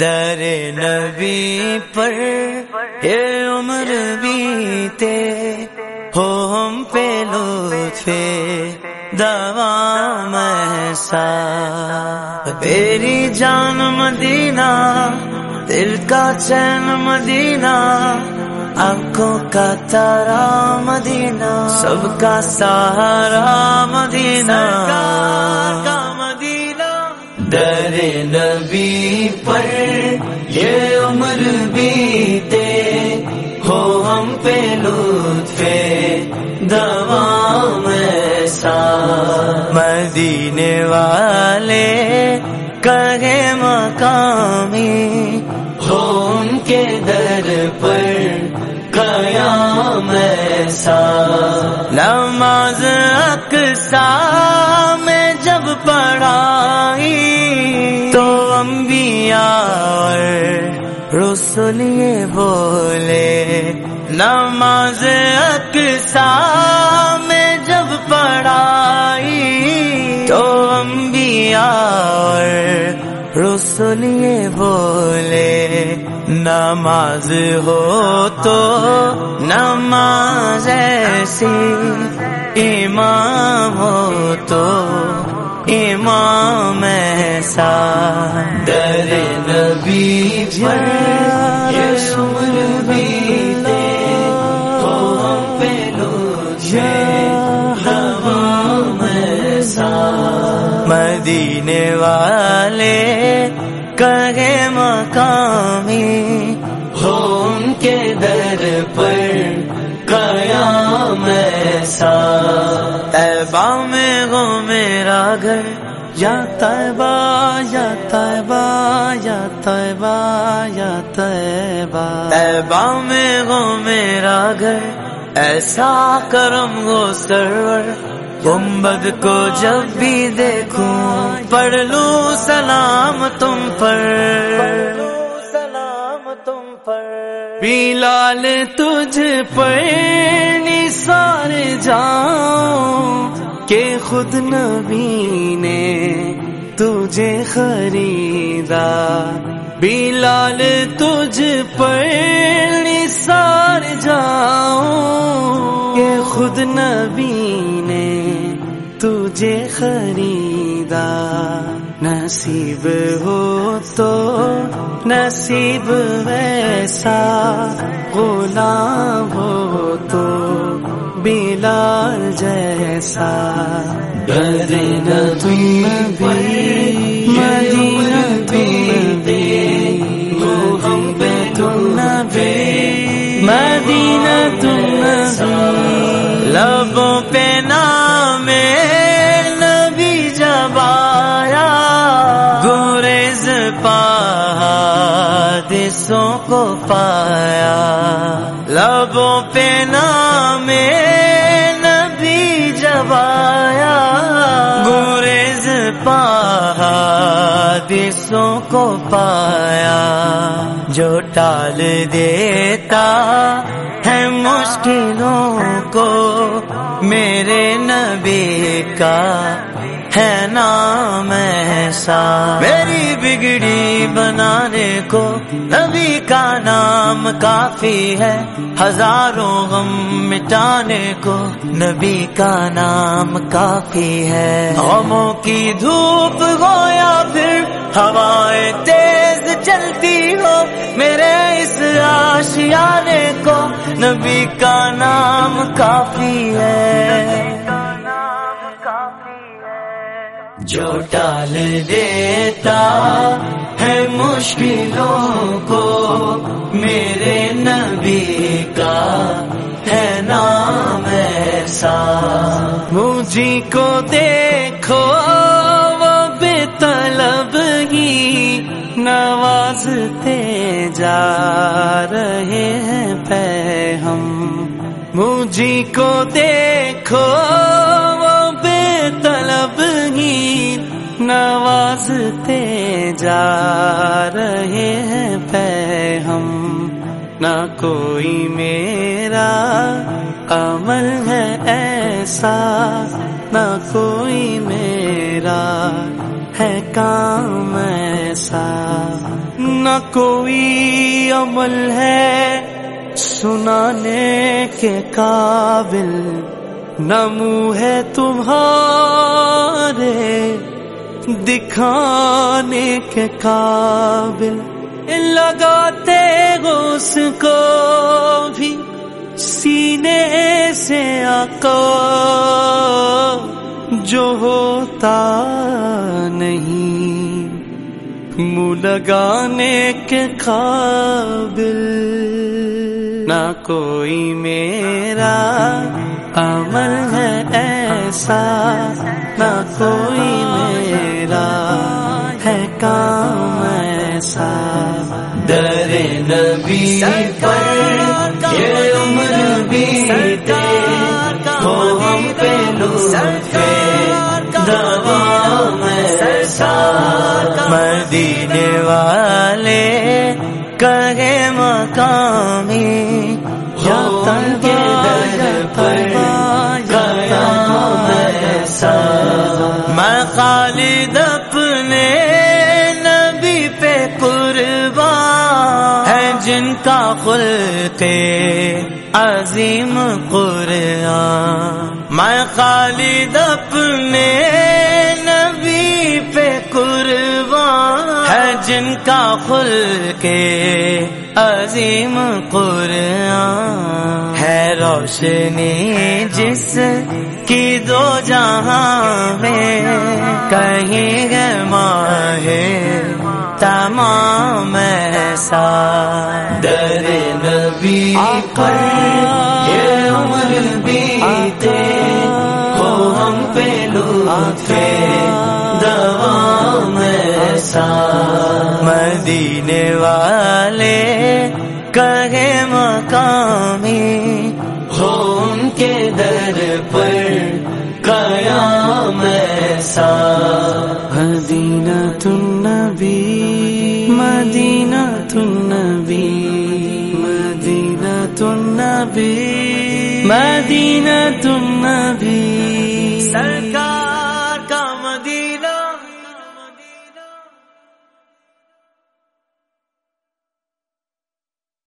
در نبی پر یہ عمر بیتے ہو ہم پہ لطف دوام ایسا تیری جان مدینہ، دل کا چین مدینہ، آنکھوں کا تارا مدینہ۔ سب کا سہارا مدینہ کا مدینہ۔ در نبی پر یہ عمر بیتے، ہو ہم پہ لطف دوام ایسا۔ مدینے والے کہے مقامی، ہو ان کے در پر قیام ایسا۔ نماز اقسا میں جب پڑھائی اور رسول یہ بولے نماز اقسا میں جب پڑھائی تو انبیاء اور رسول یہ بولے نماز ہو تو نماز ایسی امام ہو تو امام ایسا در نبی پر یہ سمر بیتے ہو ہم پہ دوام ایسا مدینے والے کہے مقامی ہو ان کے در پر قیام ایسا تیبہ میں گو میرا گھر یا تیبہ یا تیبہ یا تیبہ یا تیبہ تیبہ میں گو میرا گھر، ایسا کرم گو سرور۔ گنبد کو جب بھی دیکھوں، پڑھ لوں سلام تم پر۔ سلام تم پر۔ بلال، تجھ پر سارے جاؤں کہ خود نبی نے تجھے خریدا، بلال تجھ پر سار جاؤں۔ کہ خود نبی نے تجھے خریدا۔ نصیب ہو تو نصیب ویسا، غلام ہو تو بلال جیسا۔ مدینہ تم بھی مدینہ تم لبوں پہ نام نبی جب آیا، گریز پہادثوں کو پایا۔ لبوں پہ نام نبی جب آیا، گریز حادثوں کو پایا جو ٹال دیتا ہے مشکلوں کو میرے نبی کا۔ ہے نام ایسا میری بگڑی بنانے کو نبی کا نام کافی ہے ہزاروں غم مٹانے کو نبی کا نام کافی ہے غموں کی دھوپ ہو یا پھر ہوائیں تیز چلتی ہو میرے اس آشیانے کو نبی کا نام کافی ہے جو ٹال دیتا ہے مشکلوں کو، میرے نبی کا ہے نام ایسا۔ مجھے کو دیکھو، وہ بے طلب ہی نوازتے جا رہے ہیں پہ ہم۔ مجھے کو دیکھو نوازتے جا رہے ہیں پہ ہم۔ نہ کوئی میرا عمل ہے ایسا، نہ کوئی میرا ہے کام ایسا۔ نہ کوئی عمل ہے سنانے کے قابل، نہ منہ ہے تمہارے دکھانے کے قابل لگاتے اس کو بھی سینے سے آقا جو ہوتا نہیں منہ لگانے کے قابل نہ کوئی میرا عمل ہے ایسا نہ کوئی میرا ہے کام ایسا۔ در نبی پر یہ عمر بیتے ہو ہم پہ لوٹے دوام ایسا۔ مدینے والے کہے مقامی جتن کے در پر قیام ایسا۔ میں خلق عظیم قرآن۔ میں خالد اپنے نبی پہ قربان ہے، جن کا خلق عظیم قرآن۔ ہے روشنی جس کی دو جہاں میں کہیں گے ماہ تمام ایسا۔ در نبی پر یہ عمر بیتے ہو ہم پہ لطفے النبی مدینہ نبی۔ سرکار